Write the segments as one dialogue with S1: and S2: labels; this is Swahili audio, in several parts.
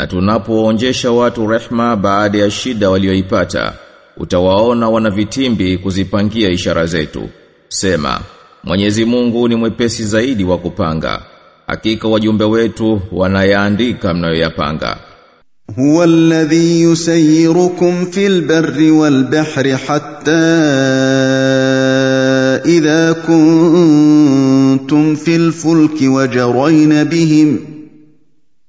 S1: na tunapoonjesha watu rehma baada ya shida walioipata utawaona wana vitimbi kuzipangia ishara zetu. Sema Mwenyezi Mungu ni mwepesi zaidi wa kupanga. Hakika wajumbe wetu wanayaandika mnayoyapanga.
S2: Huwa alladhi yusayyirukum fil barri wal bahri hatta idha kuntum fil fulki wajrayna bihim.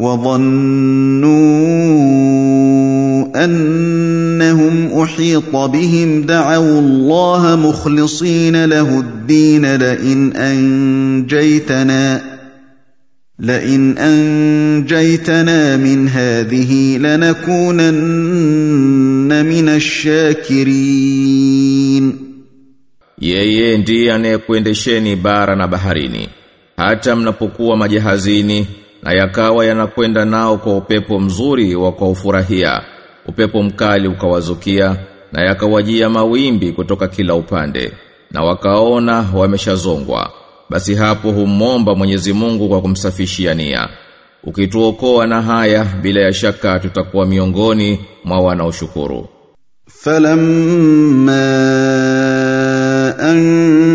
S2: وظنوا انهم احيط بهم دعوا الله مخلصين له الدين لئن انجيتنا لئن انجيتنا من هذه لنكونن من الشاكرين
S1: Yeye ndiye anayekuendesheni bara na baharini hata mnapokuwa majahazini na yakawa yanakwenda nao kwa upepo mzuri wa kuufurahia upepo mkali ukawazukia na yakawajia mawimbi kutoka kila upande na wakaona wameshazongwa. Basi hapo humomba Mwenyezi Mungu kwa kumsafishia nia. Ukituokoa na haya bila ya shaka tutakuwa miongoni mwa wanaoshukuru.
S2: Falamma an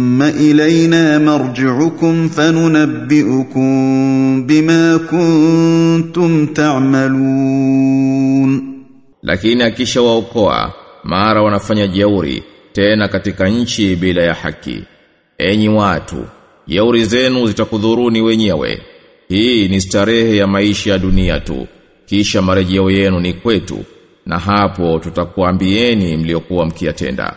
S2: الينا مرجعكم فننبئكم بما كنتم تعملون
S1: lakini akishawaokoa mara wanafanya jeuri tena katika nchi bila ya haki enyi watu jeuri zenu zitakudhuruni wenyewe hii ni starehe ya maisha ya dunia tu kisha marejeo yenu ni kwetu na hapo tutakuambieni mliokuwa mkiyatenda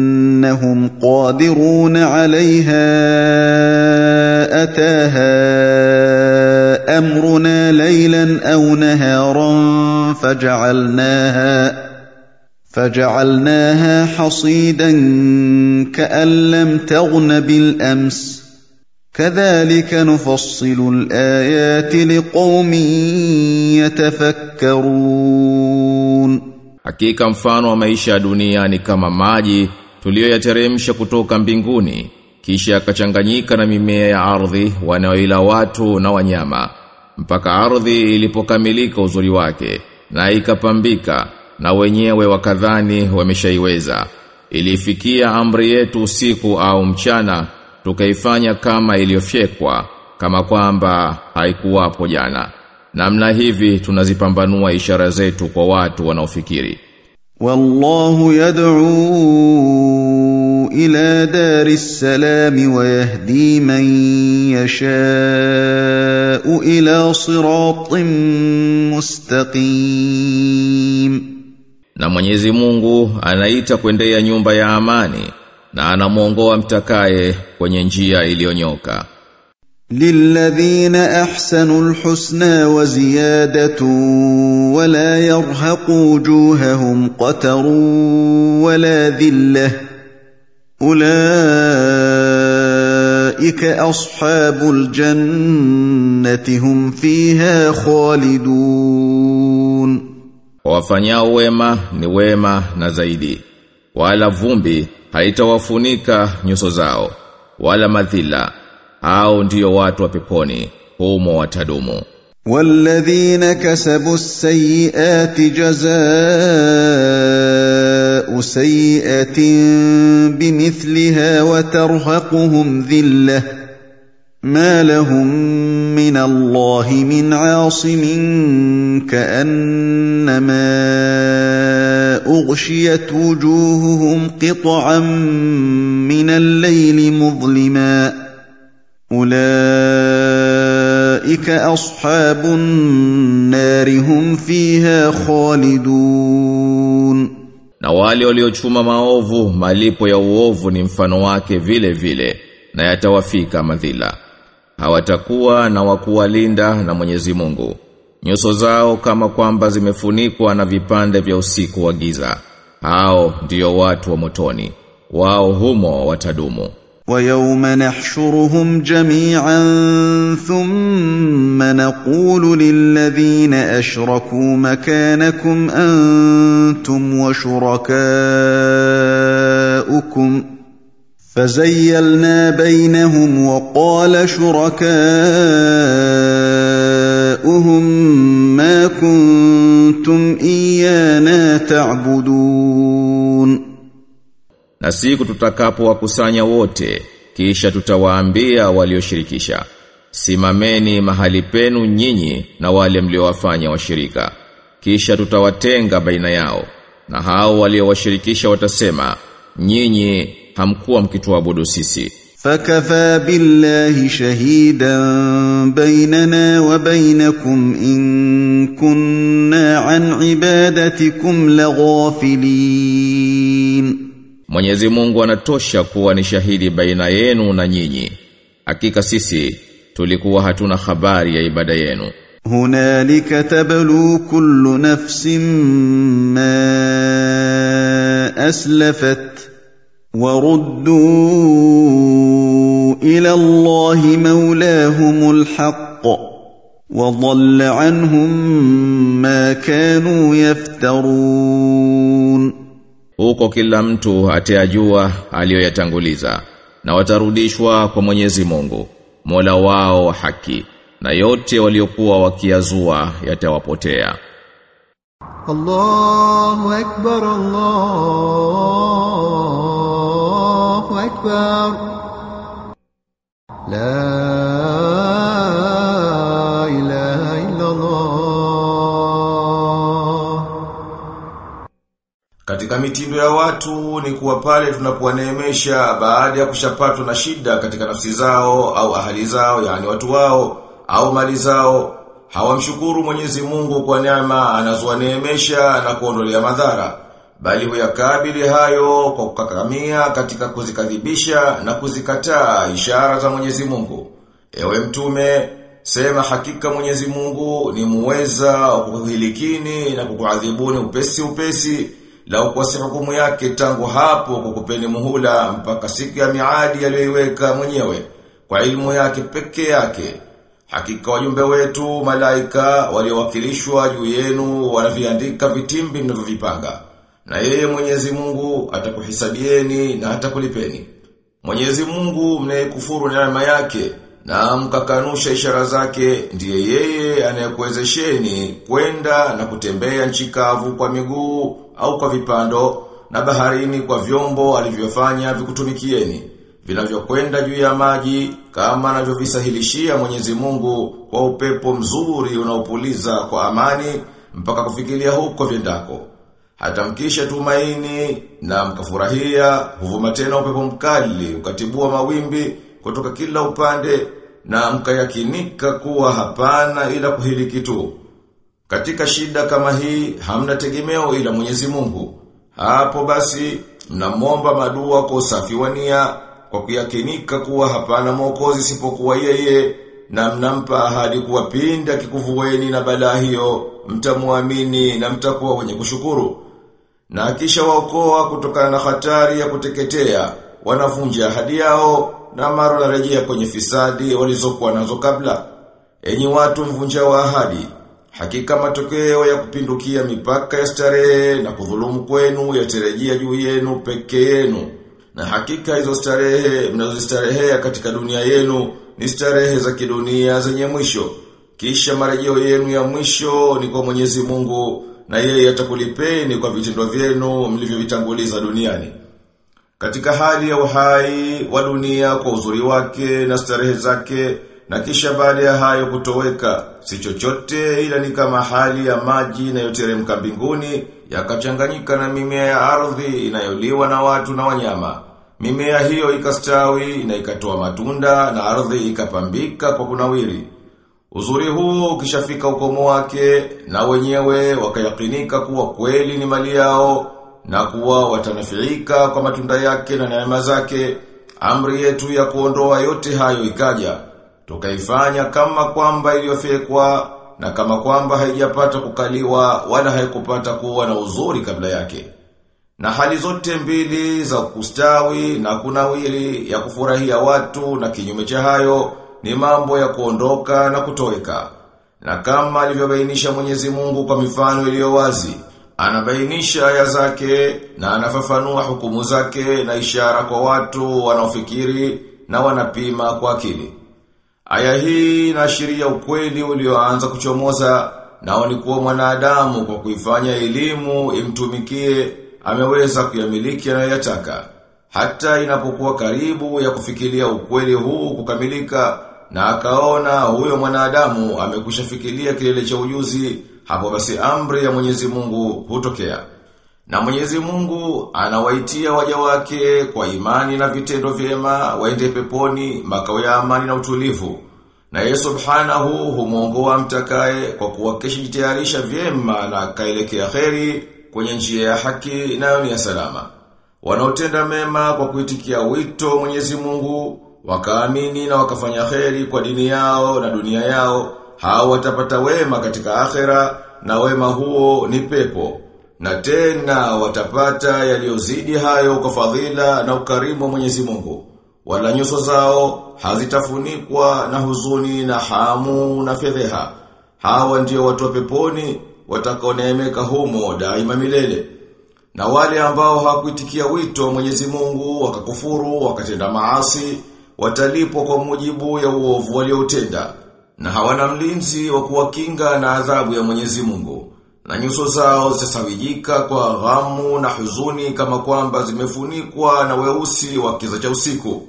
S2: انهم قادرون عليها أتاها أمرنا ليلا أو نهارا فجعلناها فجعلناها حصيدا كأن لم تغن بالأمس. كذلك نفصل الآيات لقوم يتفكرون.
S1: Hakika mfano wa maisha ya dunia tuliyoyateremsha kutoka mbinguni kisha akachanganyika na mimea ya ardhi wanaoila watu na wanyama mpaka ardhi ilipokamilika uzuri wake na ikapambika na wenyewe wakadhani wameshaiweza. Ilifikia amri yetu usiku au mchana tukaifanya kama iliyofyekwa kama kwamba haikuwapo jana.
S3: Namna hivi tunazipambanua ishara zetu kwa watu wanaofikiri
S2: والله يدعو إلى دار السلام ويهدي من يشاء إلى صراط مستقيم
S3: na Mwenyezi Mungu anaita kwendea nyumba ya amani na anamuongoa mtakaye kwenye njia iliyonyoka
S2: للذين احسنوا الحسنى وزياده ولا يرهق وجوههم قتر ولا ذله اولئك اصحاب الجنه هم فيها خالدون.
S3: wafanyao wema ni wema na zaidi wala zao wala madhila hao ndiyo watu wa peponi humo watadumu.
S2: والذين كسبوا السيئات جزاء سيئه بمثلها وترهقهم ذله ما لهم من الله من عاصم كانما اغشيت وجوههم قطعا من الليل مظلما أولئك أصحاب النار هم فيها خالدون
S3: na wale waliochuma maovu malipo ya uovu ni mfano wake vile vile na yatawafika madhila hawatakuwa na wakuwalinda na Mwenyezi Mungu nyuso zao kama kwamba zimefunikwa na vipande vya usiku wa giza hao ndiyo watu wa motoni wao humo watadumu
S2: ويوم نحشرهم جميعا ثم نقول للذين أشركوا مكانكم أنتم وشركاؤكم فزيلنا بينهم وقال شركاؤهم ما كنتم إيانا تعبدون
S3: na siku tutakapowakusanya wote kisha tutawaambia walioshirikisha simameni mahali penu nyinyi na wale mliowafanya washirika kisha tutawatenga baina yao na hao waliowashirikisha watasema nyinyi hamkuwa mkituabudu sisi
S2: فكفى بالله شهيدا بيننا وبينكم ان كنا عن عبادتكم لغافلين
S3: Mwenyezi Mungu anatosha kuwa ni shahidi baina yenu na nyinyi hakika sisi tulikuwa hatuna habari ya ibada yenu
S2: هنالك تبلو كل نفس ما اسلفت وردوا الى الله مولاهم الحق وضل عنهم ما كانوا يفترون
S3: huko kila mtu atayajua aliyoyatanguliza na watarudishwa kwa Mwenyezi Mungu Mola wao wa haki na yote waliokuwa wakiazua yatawapotea.
S4: Allahu akbar Allahu akbar. La
S1: Katika mitindo ya watu ni kuwa pale tunapowaneemesha baada ya kushapatwa na shida katika nafsi zao au ahali zao yani watu wao au mali zao hawamshukuru Mwenyezi Mungu kwa neema anazowaneemesha na kuondolea madhara bali huyakabili hayo kwa kukakamia katika kuzikadhibisha na kuzikataa ishara za Mwenyezi Mungu. Ewe mtume sema hakika Mwenyezi Mungu ni muweza wa kukuhilikini na kukuadhibuni upesi upesi la ukwasi hukumu yake tangu hapo kukupeni muhula mpaka siku ya miadi aliyoiweka mwenyewe kwa ilmu yake peke yake Hakika wajumbe wetu malaika waliowakilishwa juu yenu wanaviandika vitimbi mnavyovipanga. Na yeye Mwenyezi Mungu atakuhisabieni na atakulipeni. Mwenyezi Mungu mnayekufuru neema yake na mkakanusha ishara zake ndiye yeye anayekuwezesheni kwenda na kutembea nchi kavu kwa miguu au kwa vipando na baharini kwa vyombo alivyofanya vikutumikieni vinavyokwenda juu ya maji kama anavyovisahilishia Mwenyezi Mungu kwa upepo mzuri unaopuliza kwa amani mpaka kufikilia huko vyendako. Hata mkisha tumaini na mkafurahia huvuma tena upepo mkali ukatibua mawimbi kutoka kila upande na mkayakinika kuwa hapana ila kuhiliki tu. Katika shida kama hii hamna tegemeo ila Mwenyezi Mungu. Hapo basi mnamwomba madua kwa usafi wa nia kwa kuyakinika kuwa hapana mwokozi isipokuwa yeye na mnampa ahadi kuwa pinda kikuvueni na balaa hiyo mtamuamini na mtakuwa wenye kushukuru. Na kisha waokoa kutokana na hatari ya kuteketea wanavunja ahadi yao na mara wanarejea kwenye fisadi walizokuwa nazo kabla. Enyi watu mvunja wa ahadi, hakika matokeo ya kupindukia mipaka ya starehe na kudhulumu kwenu yatarejea juu yenu pekee yenu. Na hakika hizo starehe mnazostarehea katika dunia yenu ni starehe za kidunia zenye mwisho. Kisha marejeo yenu ya mwisho ni kwa Mwenyezi Mungu na yeye atakulipeni kwa vitendo vyenu mlivyovitanguliza duniani. Katika hali ya uhai wa dunia kwa uzuri wake na starehe zake na kisha baada ya hayo kutoweka si chochote ila ni kama hali ya maji inayoteremka mbinguni yakachanganyika na mimea ya ardhi inayoliwa na watu na wanyama. Mimea hiyo ikastawi na ikatoa matunda na ardhi ikapambika kwa kunawiri. Uzuri huo ukishafika ukomo wake na wenyewe wakayakinika kuwa kweli ni mali yao na kuwa watanafiika kwa matunda yake na neema zake. Amri yetu ya kuondoa yote hayo ikaja. Tukaifanya kama kwamba iliyofekwa na kama kwamba haijapata kukaliwa wala haikupata kuwa na uzuri kabla yake. Na hali zote mbili za kustawi na kunawiri ya kufurahia watu na kinyume cha hayo ni mambo ya kuondoka na kutoweka. Na kama alivyobainisha Mwenyezi Mungu kwa mifano iliyo wazi, anabainisha aya zake na anafafanua hukumu zake na ishara kwa watu wanaofikiri na wanapima kwa akili. Aya hii inaashiria ukweli ulioanza kuchomoza nao ni kuwa mwanadamu kwa kuifanya elimu imtumikie ameweza kuyamiliki anayoyataka. Hata inapokuwa karibu ya kufikiria ukweli huu kukamilika na akaona huyo mwanadamu amekushafikiria kilele cha ujuzi hapo basi amri ya Mwenyezi Mungu hutokea na Mwenyezi Mungu anawaitia waja wake kwa imani na vitendo vyema waende peponi makao ya amani na utulivu. Na Yesu Subhanahu humuongoa mtakaye kwa kuwakesha jitayarisha vyema na kaelekea kheri kwenye njia ya haki nayo ni ya salama. Wanaotenda mema kwa kuitikia wito Mwenyezi Mungu wakaamini na wakafanya kheri kwa dini yao na dunia yao, hao watapata wema katika akhera na wema huo ni pepo. Na tena watapata yaliyozidi hayo kwa fadhila na ukarimu wa Mwenyezi Mungu. Wala nyuso zao hazitafunikwa na huzuni na hamu na fedheha. Hawa ndio watu wa peponi watakaoneemeka humo daima milele. Na wale ambao hawakuitikia wito wa Mwenyezi Mungu wakakufuru wakatenda maasi watalipwa kwa mujibu ya uovu walioutenda na hawana mlinzi wa kuwakinga na adhabu ya Mwenyezi Mungu na nyuso zao zitasawijika kwa ghamu na huzuni kama kwamba zimefunikwa na weusi wa kiza cha usiku.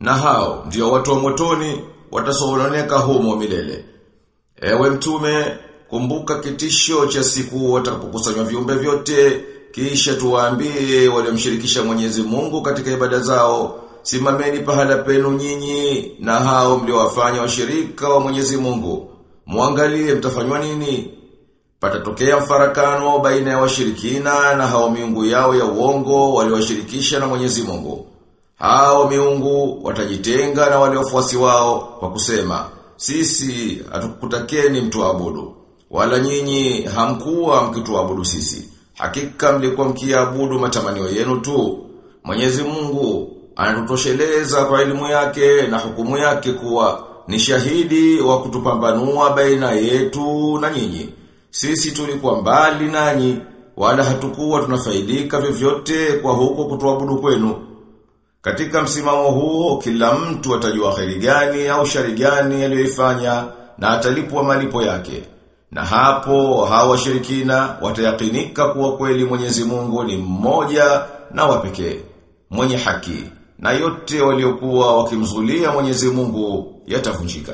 S1: Na hao ndio watu wa motoni watasononeka humo milele. Ewe mtume, kumbuka kitisho cha siku watakapokusanywa viumbe vyote, kisha tuwaambie waliomshirikisha Mwenyezi Mungu katika ibada zao, simameni pahala penu nyinyi na hao mliowafanya washirika wa Mwenyezi Mungu. Muangalie mtafanywa nini? Patatokea mfarakano baina ya washirikina na hao miungu yao ya uongo waliowashirikisha na Mwenyezi Mungu. Hao miungu watajitenga na wale wafuasi wao kwa kusema, sisi hatukutakeni mtuabudu, wala nyinyi hamkuwa mkituabudu sisi. Hakika mlikuwa mkiabudu matamanio yenu tu. Mwenyezi Mungu anatutosheleza kwa elimu yake na hukumu yake kuwa ni shahidi wa kutupambanua baina yetu na nyinyi. Sisi tulikuwa mbali nanyi, wala hatukuwa tunafaidika vyovyote kwa huko kutuabudu kwenu. Katika msimamo huo, kila mtu atajua kheri gani au shari gani aliyoifanya na atalipwa malipo yake. Na hapo hawa washirikina watayakinika kuwa kweli Mwenyezi Mungu ni mmoja na wa pekee, mwenye haki na yote waliokuwa wakimzulia Mwenyezi Mungu yatavunjika.